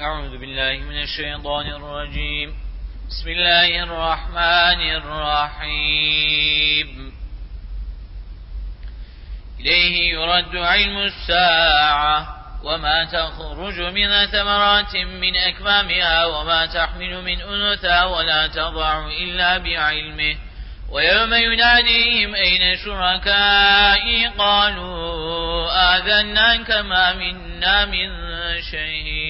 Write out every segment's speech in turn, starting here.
أعوذ بالله من الشيطان الرجيم. بسم الله الرحمن الرحيم. إليه يرد علم الساعة. وما تخرج من ثمرات من أكمامها وما تحمل من أنثى ولا تضع إلا بعلمه. ويوم يناديهم أين شركائي؟ قالوا آذنا كما منا من شهيد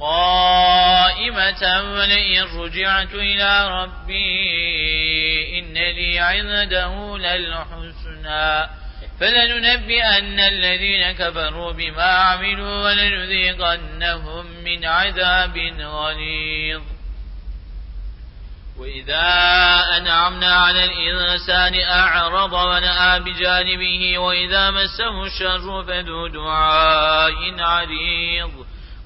قائمة ولئن رجعت إلى ربي إن لي عنده للحسنى. فلننبئن الذين كفروا بما عملوا ولنذيقنهم من عذاب غليظ. وإذا أنعمنا على الإنسان أعرض ونأى بجانبه وإذا مسه الشر فذو دعاء عريض.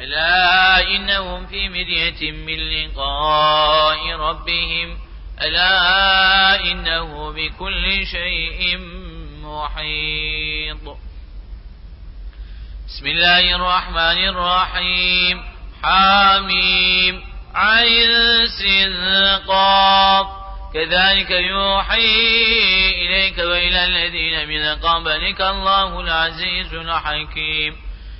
ألا إنهم في مرية من لقاء ربهم. ألا إنه بكل شيء محيط. بسم الله الرحمن الرحيم. حاميم عين سنقاط كذلك يوحي إليك وإلى الذين من قبلك. الله العزيز الحكيم.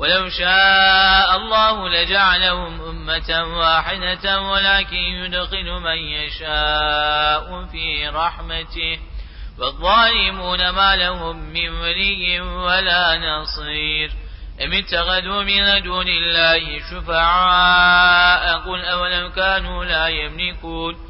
ولو شاء الله لجعلهم أمة واحدة ولكن يدخل من يشاء في رحمته والظالمون ما لهم من ولي ولا نصير. أم اتخذوا من دون الله شفعاء؟ قل أولم كانوا لا يملكون.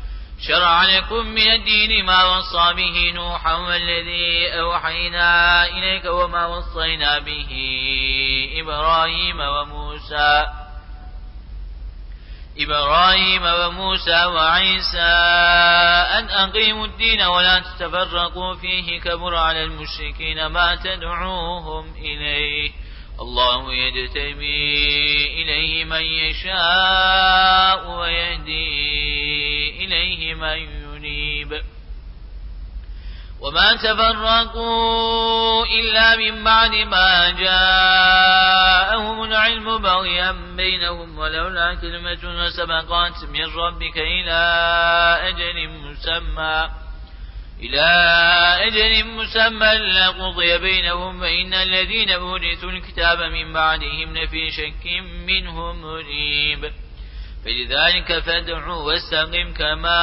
شرع لكم من الدين ما وصى به نوحا والذي أوحينا إليك وما وصينا به إبراهيم وموسى. إبراهيم وموسى وعيسى أن أقيموا الدين ولا تتفرقوا فيه كبر على المشركين ما تدعوهم إليه. الله يجتبي إليه من يشاء ويهدي إليه من ينيب. وما تفرقوا إلا من بعد ما جاءهم العلم بغيا بينهم ولولا كلمة سبقات من ربك إلى أجل مسمى. إلى أجل مسمى لقضي بينهم فإن الذين أورثوا الكتاب من بعدهم لفي شك منه مريب. فلذلك فادع واستقم كما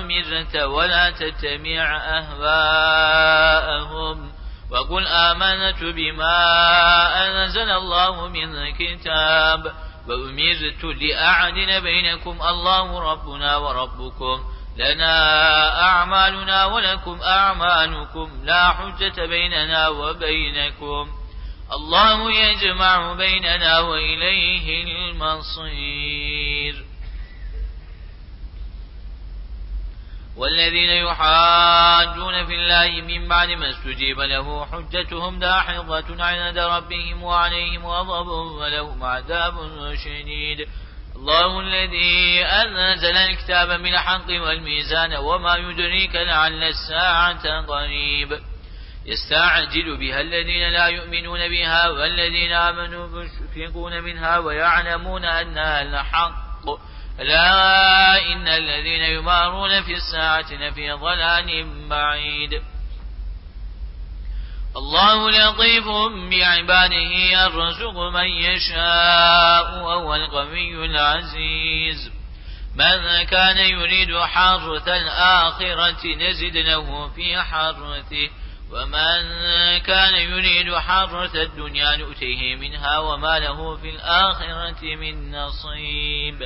أمرت ولا تتبع أهواءهم. وقل آمنت بما أنزل الله من كتاب وأمرت لأعدل بينكم الله ربنا وربكم. لنا أعمالنا ولكم أعمالكم لا حجة بيننا وبينكم. الله يجمع بيننا وإليه المصير. والذين يحاجون في الله من بعد ما استجيب له حجتهم داحظة عند ربهم وعليهم غضب ولهم عذاب شديد. الله الذي أنزل الكتاب من الحق والميزان وما يدريك لعل الساعة قريب. يستعجل بها الذين لا يؤمنون بها والذين آمنوا مشفقون منها ويعلمون أنها الحق. لا إن الذين يمارون في الساعة لفي ضلال بعيد. الله لطيف بعباده يرزق من يشاء وهو القوي العزيز. من كان يريد حرث الآخرة نزد له في حرثه. ومن كان يريد حرث الدنيا نؤتيه منها وما له في الآخرة من نصيب.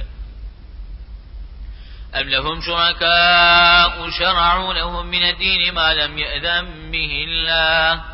أم لهم شركاء شرعوا لهم من الدين ما لم يأذن به الله.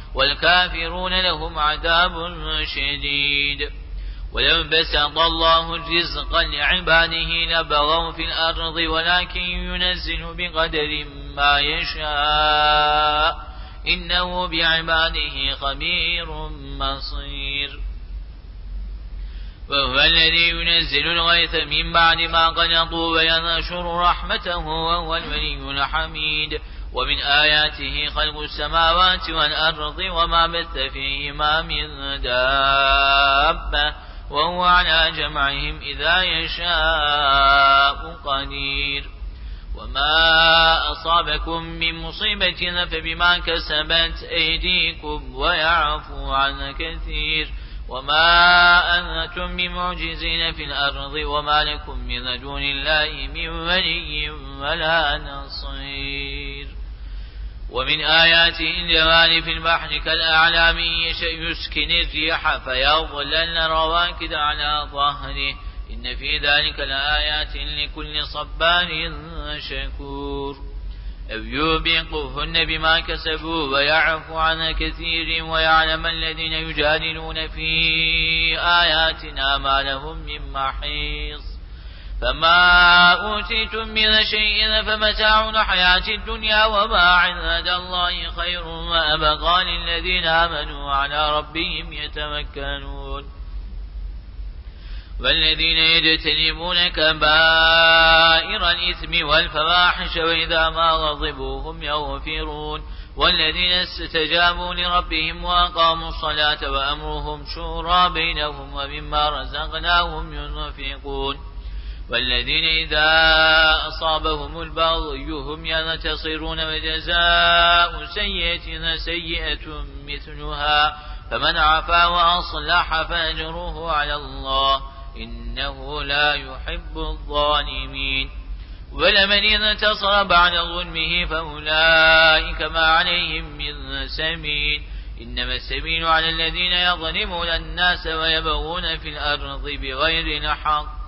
والكافرون لهم عذاب شديد. ولو بسط الله الرزق لعباده لبغوا في الأرض ولكن ينزل بقدر ما يشاء. إنه بعباده خبير مصير وهو الذي ينزل الغيث من بعد ما قنطوا وينشر رحمته وهو الولي الحميد. ومن آياته خلق السماوات والأرض وما بث فيهما من دابة وهو على جمعهم إذا يشاء قدير. وما أصابكم من مصيبة فبما كسبت أيديكم ويعفو عن كثير. وما أنتم بمعجزين في الأرض وما لكم من دون الله من ولي ولا نصير. ومن آياته الجمال في البحر كالأعلام يسكن الريح فيظللن رواكد على ظهره. إن في ذلك لآيات لكل صبار شكور. أو يوبقهن بما كسبوا ويعفو عن كثير ويعلم الذين يجادلون في آياتنا ما لهم من محيص. فما أوتيتم من شيء فمتاع الحياة الدنيا وما عند الله خير وأبقى للذين آمنوا على ربهم يتمكنون. والذين يجتنبون كبائر الإثم والفواحش وإذا ما غضبوا هم يغفرون. والذين استجابوا لربهم وأقاموا الصلاة وأمرهم شورى بينهم ومما رزقناهم ينفقون. والذين إذا أصابهم البغي هم ينتصرون وجزاء سيئة سيئة مثلها فمن عفا وأصلح فأجره على الله إنه لا يحب الظالمين ولمن انتصر بعد ظلمه فأولئك ما عليهم من سبيل إنما السبيل على الذين يظلمون الناس ويبغون في الأرض بغير الحق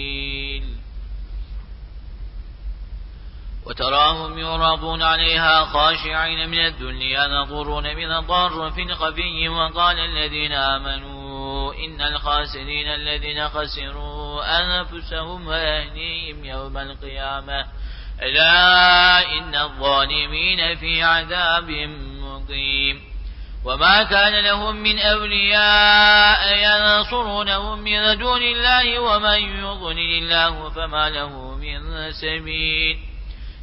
وتراهم يرضون عليها خاشعين من الذل ينظرون من في خفي وقال الذين آمنوا إن الخاسرين الذين خسروا أنفسهم وأهليهم يوم القيامة. ألا إن الظالمين في عذاب مقيم. وما كان لهم من أولياء ينصرونهم من دون الله ومن يضلل الله فما له من سبيل.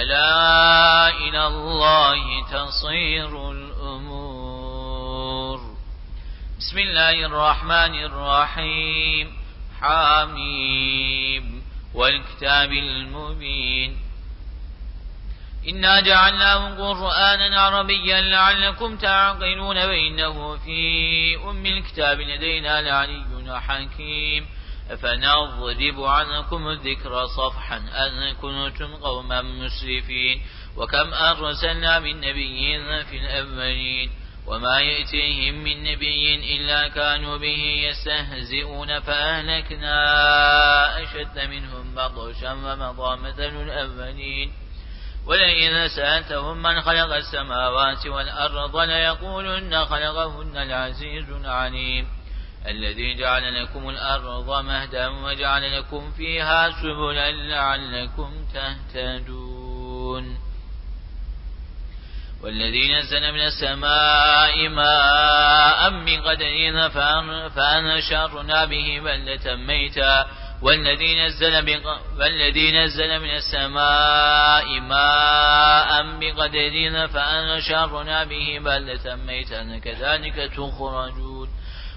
ألا إلى الله تصير الأمور. بسم الله الرحمن الرحيم. حاميم والكتاب المبين. إنا جعلناه قرآنا عربيا لعلكم تعقلون وإنه في أم الكتاب لدينا لعلي حكيم. أفنضرب عنكم الذكر صفحا أن كنتم قوما مسرفين وكم أرسلنا من نبي في الأولين وما يأتيهم من نبي إلا كانوا به يستهزئون فأهلكنا أشد منهم بطشا ومضى مثل الأولين ولئن سألتهم من خلق السماوات والأرض ليقولن خلقهن العزيز العليم الذي جعل لكم الأرض مهدا وجعل لكم فيها سبلا لعلكم تهتدون والذي نزل من السماء ماء من قدر فأنشرنا به بلدة ميتا والذي نزل, والذي نزل من السماء ماء بقدر فأنشرنا به بلدة ميتا كذلك تخرجون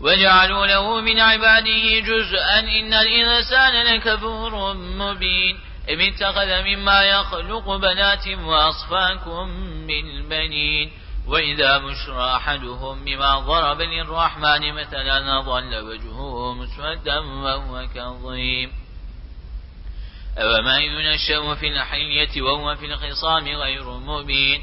وجعلوا له من عباده جزءا إن الإنسان لكفور مبين إذ اتخذ مما يخلق بنات وأصفاكم بالبنين وإذا بشرى أحدهم بما ضرب للرحمن مثلا ظل وجهه مسودا وهو كظيم. أوما ينشأ في الحلية وهو في الخصام غير مبين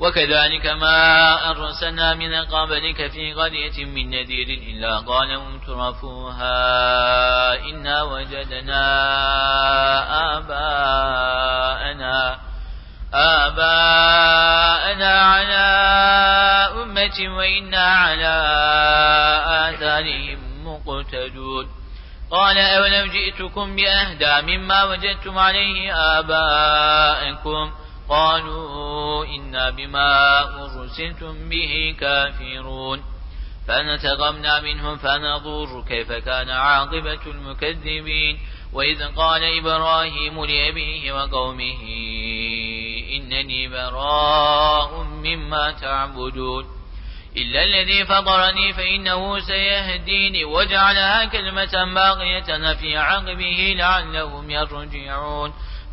وكذلك ما أرسلنا من قبلك في قرية من نذير إلا قال مترفوها إنا وجدنا آباءنا آباءنا على أمة وإنا على آثارهم مقتدون. قال أولو جئتكم بأهدى مما وجدتم عليه آباءكم. قالوا إنا بما أرسلتم به كافرون. فنتقمنا منهم فنظر كيف كان عاقبة المكذبين. وإذ قال إبراهيم لأبيه وقومه إنني براء مما تعبدون. إلا الذي فطرني فإنه سيهديني وجعلها كلمة باقية في عقبه لعلهم يرجعون.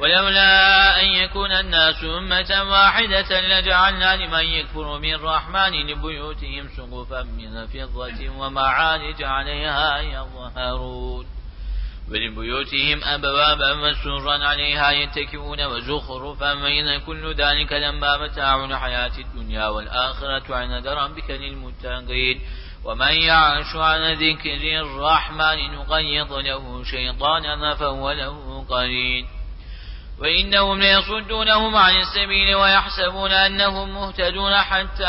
ولولا أن يكون الناس أمة واحدة لجعلنا لمن يكفر بالرحمن لبيوتهم سقفا من فضة ومعارج عليها يظهرون. ولبيوتهم أبوابا وسرا عليها يتكئون وزخرفا وإن كل ذلك لما متاع الحياة الدنيا والآخرة عند ربك للمتقين. ومن يعش عن ذكر الرحمن نقيض له شيطانا فهو له قرين. وإنهم ليصدونهم عن السبيل ويحسبون أنهم مهتدون حتى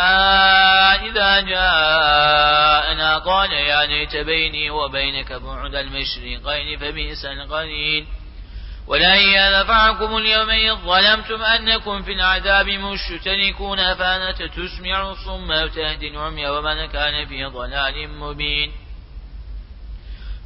إذا جاءنا. قال يا ليت بيني وبينك بعد المشرقين فبئس القرين ولن نفعكم اليوم إذ ظلمتم أنكم في العذاب مشتركون فأنت تسمع الصم وتهدي العمي ومن كان في ضلال مبين.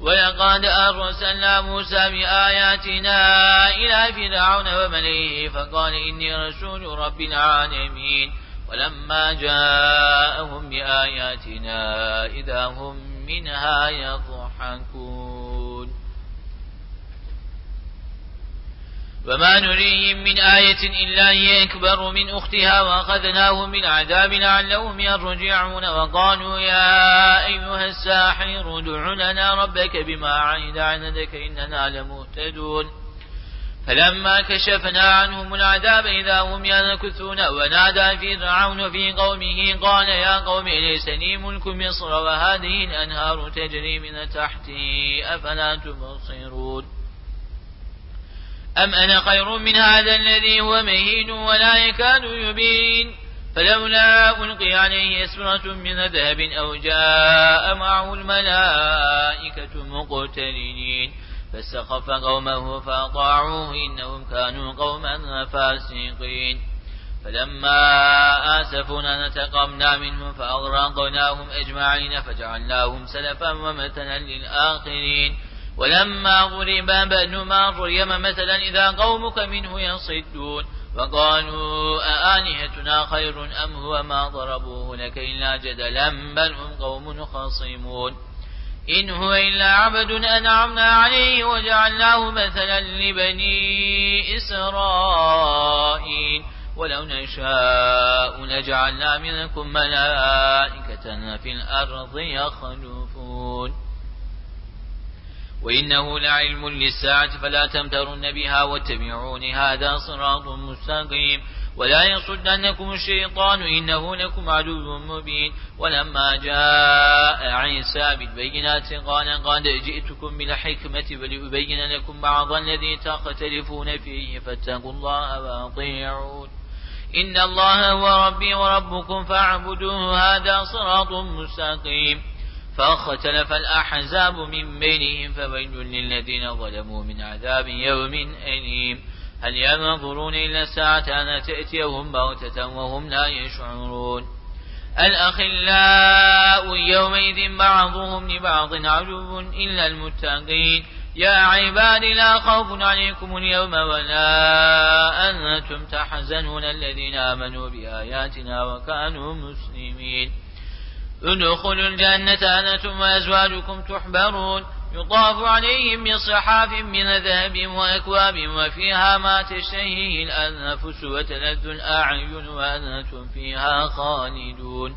ولقد أرسلنا موسى بآياتنا إلى فرعون وملئه فقال إني رسول رب العالمين ولما جاءهم بآياتنا إذا هم منها يضحكون وما نريهم من آية إلا هي أكبر من أختها وأخذناهم بالعذاب لعلهم يرجعون وقالوا يا أيها الساحر ادع لنا ربك بما عهد عندك إننا لمهتدون فلما كشفنا عنهم العذاب إذا هم ينكثون ونادى فرعون في قومه قال يا قوم ليس لي ملك مصر وهذه الأنهار تجري من تحتي أفلا تبصرون أم أنا خير من هذا الذي هو مهين ولا يكاد يبين؟ فلولا ألقي عليه أسرة من ذهب أو جاء معه الملائكة مقترنين. فاستخف قومه فأطاعوه إنهم كانوا قوما فاسقين. فلما آسفنا نتقمنا منهم فأغرقناهم أجمعين فجعلناهم سلفا ومثلا للآخرين. ولما ضرب بن مريم مثلا إذا قومك منه يصدون وقالوا أآلهتنا خير أم هو ما ضربوه لك إلا جدلا بل هم قوم خصيمون إن هو إلا عبد أنعمنا عليه وجعلناه مثلا لبني إسرائيل ولو نشاء لجعلنا منكم ملائكة في الأرض يخلفون وإنه لعلم للساعة فلا تمترن بها واتبعون هذا صراط مستقيم ولا يصدنكم الشيطان إنه لكم عدو مبين ولما جاء عيسى بالبينات قال قد جئتكم بالحكمة ولأبين لكم بعض الذي تختلفون فيه فاتقوا الله وأطيعون إن الله هو ربي وربكم فاعبدوه هذا صراط مستقيم فاختلف الأحزاب من بينهم فويل للذين ظلموا من عذاب يوم أليم. هل ينظرون إلا الساعة أن تأتيهم بغتة وهم لا يشعرون؟ الأخلاء يومئذ بعضهم لبعض عدو إلا المتقين. يا عباد لا خوف عليكم اليوم ولا أنتم تحزنون. الذين آمنوا بآياتنا وكانوا مسلمين. ادخلوا الجنة أنتم وأزواجكم تحبرون. يطاف عليهم بصحاف من ذهب وأكواب وفيها ما تشتهيه الأنفس وتلذ الأعين وأنتم فيها خالدون.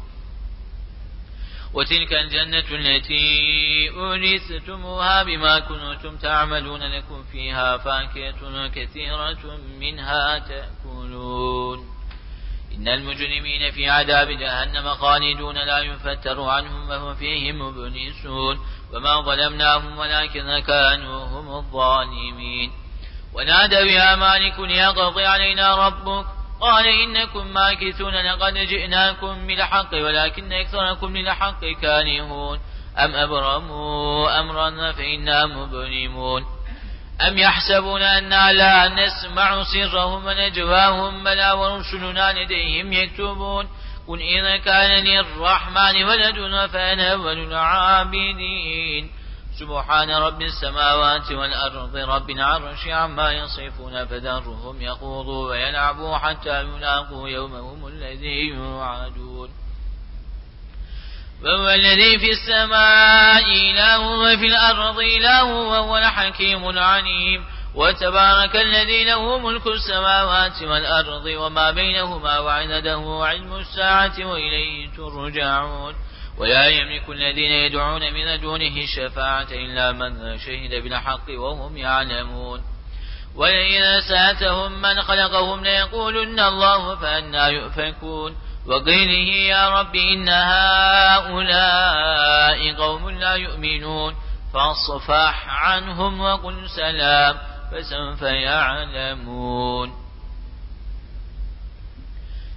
وتلك الجنة التي أورثتموها بما كنتم تعملون لكم فيها فاكهة كثيرة منها تأكلون. إن المجرمين في عذاب جهنم خالدون لا يفتر عنهم وهم فيه مبلسون وما ظلمناهم ولكن كانوا هم الظالمين. ونادوا يا مالك ليقضي علينا ربك. قال إنكم ماكثون لقد جئناكم بالحق ولكن أكثركم للحق كارهون. أم أبرموا أمرا فإنا مبرمون. أم يحسبون أنا لا نسمع سرهم ونجواهم بلا ورسلنا لديهم يكتبون قل إذا كان للرحمن ولد فأنا أول العابدين. سبحان رب السماوات والأرض رب العرش عما يصفون فذرهم يخوضوا ويلعبوا حتى يلاقوا يومهم الذي يوعدون. وهو الذي في السماء إله وفي الأرض إله وهو الحكيم العليم وتبارك الذي له ملك السماوات والأرض وما بينهما وعنده علم الساعة وإليه ترجعون ولا يملك الذين يدعون من دونه الشفاعة إلا من شهد بالحق وهم يعلمون ولئن سأتهم من خلقهم ليقولن الله فأنا يؤفكون وقيله يا رب إن هؤلاء قوم لا يؤمنون فاصفح عنهم وقل سلام فسوف يعلمون.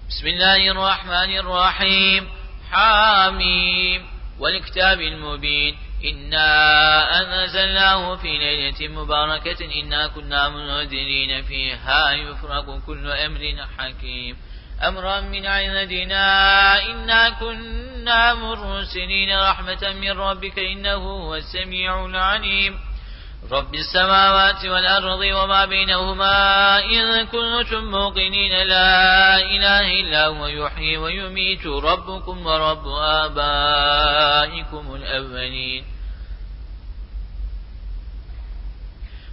بسم الله الرحمن الرحيم. حاميم. والكتاب المبين. إنا أنزلناه في ليلة مباركة. إنا كنا منذرين فيها. يفرق كل أمر حكيم. أمرا من عندنا إنا كنا مرسلين رحمة من ربك إنه هو السميع العليم. رب السماوات والأرض وما بينهما إن كنتم موقنين. لا إله إلا هو يحيي ويميت. ربكم ورب آبائكم الأولين.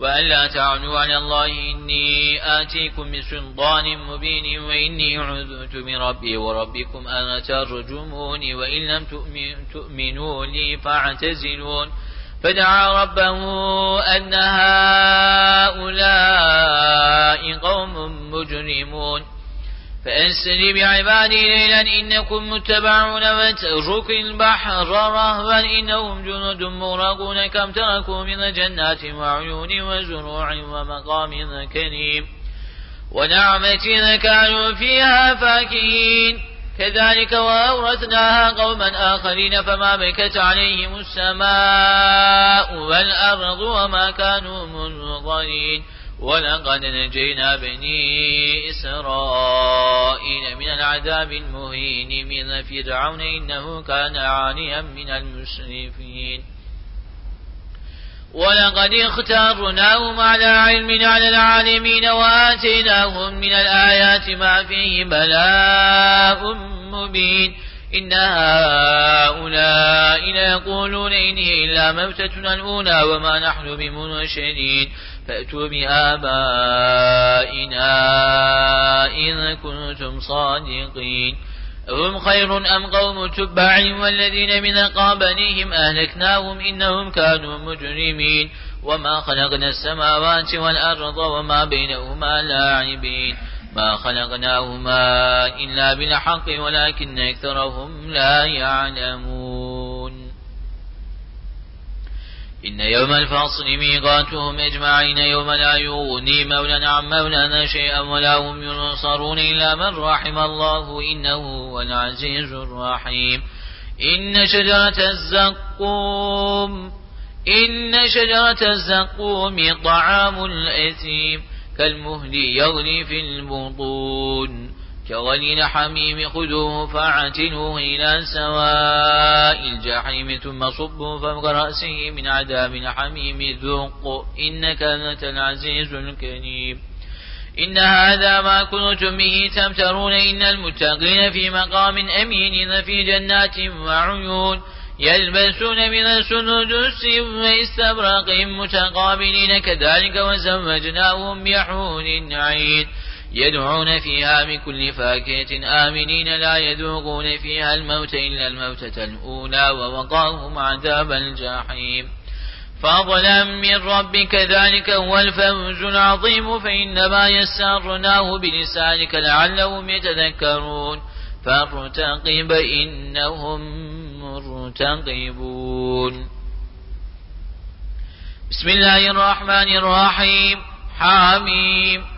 وأن لا تعلوا على الله إني آتيكم بسلطان مبين وإني عذت بربي وربكم أن ترجموني وإن لم تؤمنوا لي فاعتزلون. فدعا ربه أن هؤلاء قوم مجرمون. فأسر بعبادي ليلا إنكم متبعون واترك البحر رهبا إنهم جند مغرقون كم تركوا من جنات وعيون وزروع ومقام كريم ونعمة كانوا فيها فاكهين. كذلك وأورثناها قوما آخرين فما بكت عليهم السماء والأرض وما كانوا منظرين. ولقد نجينا بني إسرائيل من العذاب المهين من فرعون إنه كان عانيا من المسرفين. ولقد اختارناهم على علم على العالمين وآتيناهم من الآيات ما فيه بلاء مبين. إن هؤلاء ليقولون إن هي إلا موتتنا الأولى وما نحن بمنشرين. فأتوا بآبائنا إن كنتم صادقين. هم خير أم قوم تبع والذين من قابلهم أهلكناهم إنهم كانوا مجرمين. وما خلقنا السماوات والأرض وما بينهما لاعبين. ما خلقناهما إلا بالحق ولكن أكثرهم لا يعلمون. إن يوم الفصل ميقاتهم أجمعين يوم لا يغني مولا عن مولانا شيئا ولا هم ينصرون إلا من رحم الله إنه هو العزيز الرحيم. إن شجرة الزقوم إن شجرة الزقوم طعام الأثيم كالمهل يغلي في البطون. كغلي حميم خذوه فاعتلوه إلى سواء الجحيم ثم صبوا فوق رأسه من عذاب حميم ذوق إنك أنت العزيز الكريم. إن هذا ما كنتم به تمترون. إن المتقين في مقام أمين في جنات وعيون يلبسون من سندس واستبرق متقابلين. كذلك وزوجناهم بحور عين. يدعون فيها بكل فاكهة آمنين لا يذوقون فيها الموت إلا الموتة الأولى ووقاهم عذاب الجحيم. فضلا من ربك ذلك هو الفوز العظيم فإنما يسرناه بلسانك لعلهم يتذكرون. فارتقب إنهم مرتقبون. بسم الله الرحمن الرحيم. حاميم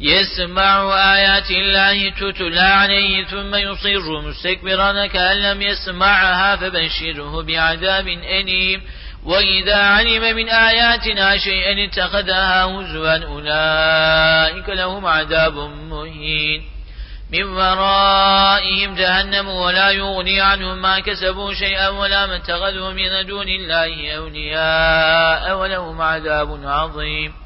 يسمع آيات الله تتلى عليه ثم يصر مستكبرا كأن لم يسمعها فبشره بعذاب أليم. وإذا علم من آياتنا شيئا اتخذها هزوا أولئك لهم عذاب مهين. من ورائهم جهنم ولا يغني عنهم ما كسبوا شيئا ولا ما اتخذوا من دون الله أولياء ولهم عذاب عظيم.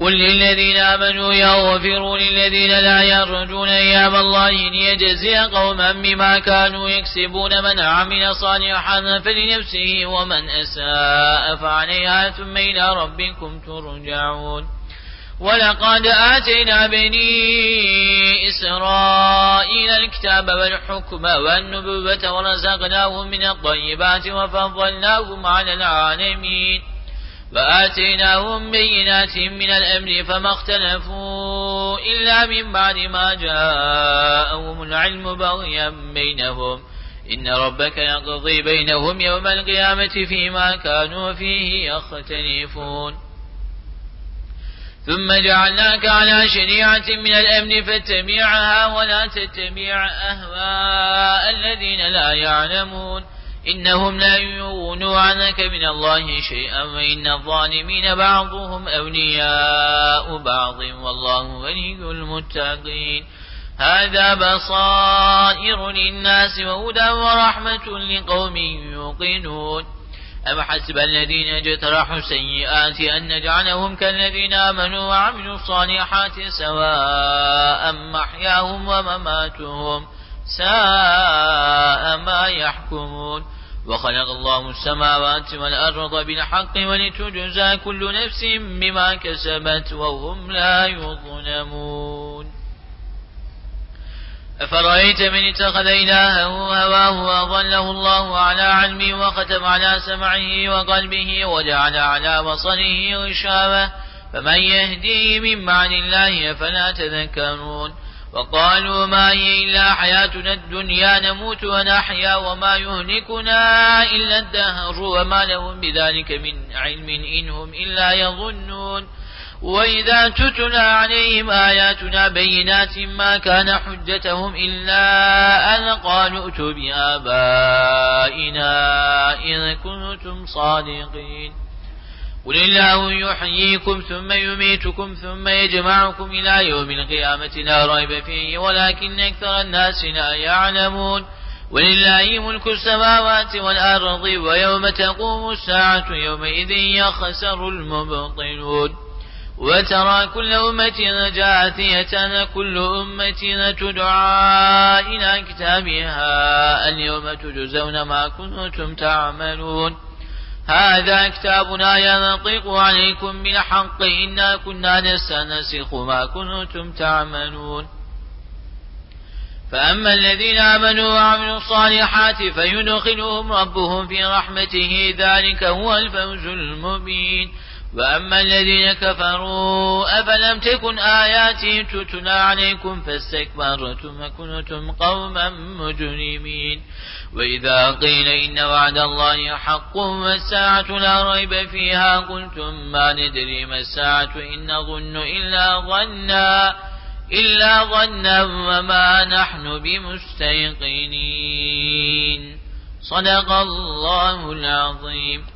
قل للذين آمنوا يغفروا للذين لا يرجون أيام الله ليجزي قوما بما كانوا يكسبون من عمل صالحا فلنفسه ومن أساء فعليها ثم إلى ربكم ترجعون. ولقد آتينا بني إسرائيل الكتاب والحكم والنبوة ورزقناهم من الطيبات وفضلناهم على العالمين. وآتيناهم بينات من الأمر فما اختلفوا إلا من بعد ما جاءهم العلم بغيا بينهم. إن ربك يقضي بينهم يوم القيامة فيما كانوا فيه يختلفون. ثم جعلناك على شريعة من الأمن فاتبعها ولا تتبع أهواء الذين لا يعلمون. إنهم لا يغنوا عنك من الله شيئا وإن الظالمين بعضهم أولياء بعض والله ولي المتقين. هذا بصائر للناس وهدى ورحمة لقوم يوقنون. أم حسب الذين اجترحوا سيئات أن نجعلهم كالذين آمنوا وعملوا الصالحات سواء محياهم ومماتهم ساء ما يحكمون. وخلق الله السماوات والأرض بالحق ولتجزى كل نفس بما كسبت وهم لا يظلمون. أفرأيت من اتخذ إلهه هواه وأضله الله على علمه وختم على سمعه وقلبه وجعل على بصره غشاوة. فمن يهديه من بعد الله فلا تذكرون. وقالوا ما هي إلا حياتنا الدنيا نموت ونحيا وما يهلكنا إلا الدهر وما لهم بذلك من علم إنهم إلا يظنون. وإذا تتلى عليهم آياتنا بينات ما كان حجتهم إلا أن قالوا ائتوا بآبائنا إذا كنتم صادقين. قل الله يحييكم ثم يميتكم ثم يجمعكم إلى يوم القيامة لا ريب فيه ولكن أكثر الناس لا يعلمون ولله ملك السماوات والأرض ويوم تقوم الساعة يومئذ يخسر المبطلون وترى كل أمة جاثية كل أمة تدعى إلى كتابها اليوم تجزون ما كنتم تعملون هذا كتابنا ينطق عليكم بالحق. إنا كنا نستنسخ ما كنتم تعملون. فأما الذين آمنوا وعملوا الصالحات فيدخلهم ربهم في رحمته. ذلك هو الفوز المبين. وأما الذين كفروا أفلم تكن آياتي تتلى عليكم فاستكبرتم وكنتم قوما مجرمين. وإذا قيل إن وعد الله حق والساعة لا ريب فيها قلتم ما ندري ما الساعة إن نظن إلا ظنا إلا ظنا وما نحن بمستيقنين. صدق الله العظيم.